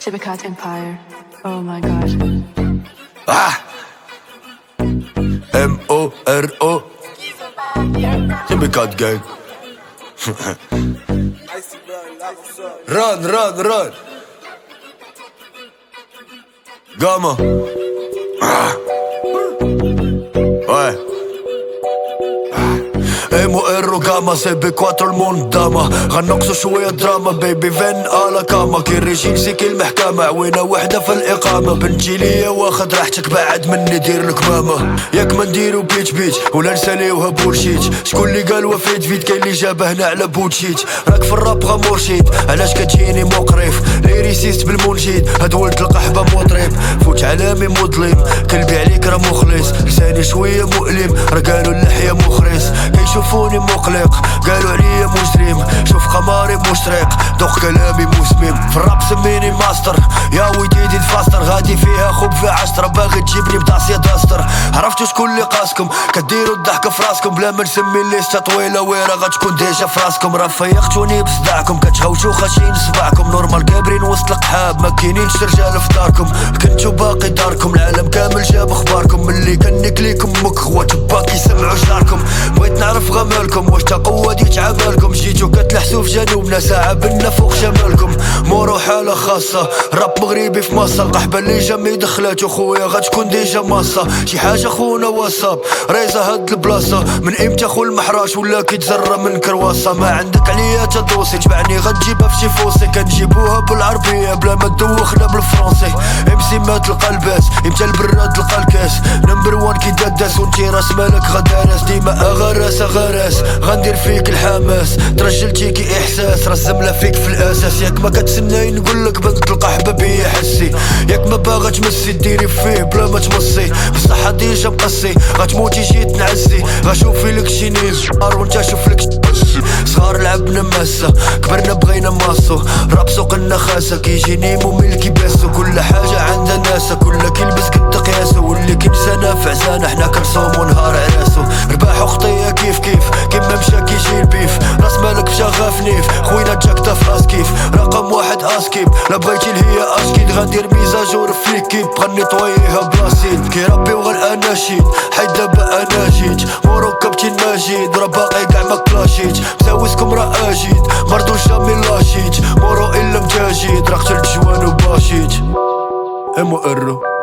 Chibicat Empire. Oh my god. Ah. M O R O. Chibicat gang. run, run, run. Gamma. Ah. Ouais. ام ار وجاما سي بي 4 المندامة غنقصوا شوية دراما بيبي فين على كاما كي الريجيم سيكي المحكمة عوينة وحدة في الإقامة بنتي ليا واخد راحتك بعد مني دير الكمامة ياك ما نديرو بيتش بيتش ولا نساليوها بولشيت شكون اللي قال وفيت فيت كاين اللي جابه هنا على بوتشيت راك في الراب غمورشيت علاش كتجيني مقرف ليريسيست بالمنجيد هاد ولد القحبة مطرب فوت علامي مظلم كلبي عليك راه مخلص. لساني شوية مؤلم راه قالوا اللحية مخرس. كيشوفوني مقلق قالوا عليا مجرم. شوف قماري مشرق دوق كلامي مسمم. في الراب سميني ماستر يا ويديدي الفاستر. غادي فيها خب في عشرة باغي تجيبني بداسية داستر عرفتوا شكون اللي قاسكم؟ كديروا الضحكة في راسكم. بلا ما نسمي الليستة طويلة ويرا غتكون ديجا في راسكم. راه فيقتوني بصداعكم. كتهوشوا خاشين صباعكم. نورمال كابرين وسط القحاب ما كاينينش رجال في داركم. كنتو باقي داركم. كامل جاب أخباركم ملي كنك ليكم مك خوات باقي يسمعوا جاركم بغيت نعرف غمالكم واش تا قوة ديك عمالكم. جيتو كتلحسوا في جنوبنا ساعة بنا فوق شمالكم مورو حالة خاصة. راب مغربي في مصر. القحبة اللي جامي دخلاتو خويا. غتكون ديجا ماصة شي حاجة خونا وصاب ريزة هاد البلاصة. من إمتى خو المحراش ولا كيتزرى من كرواسة. ما عندك عليا تدوسي تبعني غتجيبها في شي فوسي. كنجيبوها بالعربية. بلا ما تدوخنا بالفرنسي. امسي مات القلباس. إمتى البراد لقى الكاس كي داداس وانتي راس مالك غدارس ديما اغرس اغرس غندير فيك الحماس ترجلتي كي احساس رسملا فيك في الاساس ياك ما كتسناي نقولك بنت القحبة بيا حسي ياك ما باغا تمسي ديري فيه بلا ما تمصي بصح ديجا مقصي غتموتي جيت نعزي غشوفي لك شي نار وانت شوف لك صغار لعبنا ماسة كبرنا بغينا ماسو راب سوقنا خاسة كيجيني ممل كيباسو كل حاجة عندها ناسا كل كيلبس قد قياسو واللي كينسى نافع زانا حنا كنصوم ونهار عراسو رباح وخطية كيف كيف؟ كيما مشى كيجي البيف راس مالك مشى غافنيف خوينا جاكتا في راس كيف؟ رقم واحد اسكيب لا بغيتي هي اشكيد غندير ميزاجور في ليكيب غني طويها بلاصيد كي ربي وغل اناشيد حيت دابا أنا جيت. كابتن ماجد راه باقي كاع ما كلاشيت. مساوسكم راه أجيد مردو جامي لاشيت مورو إلا مجاجيد راه قتلت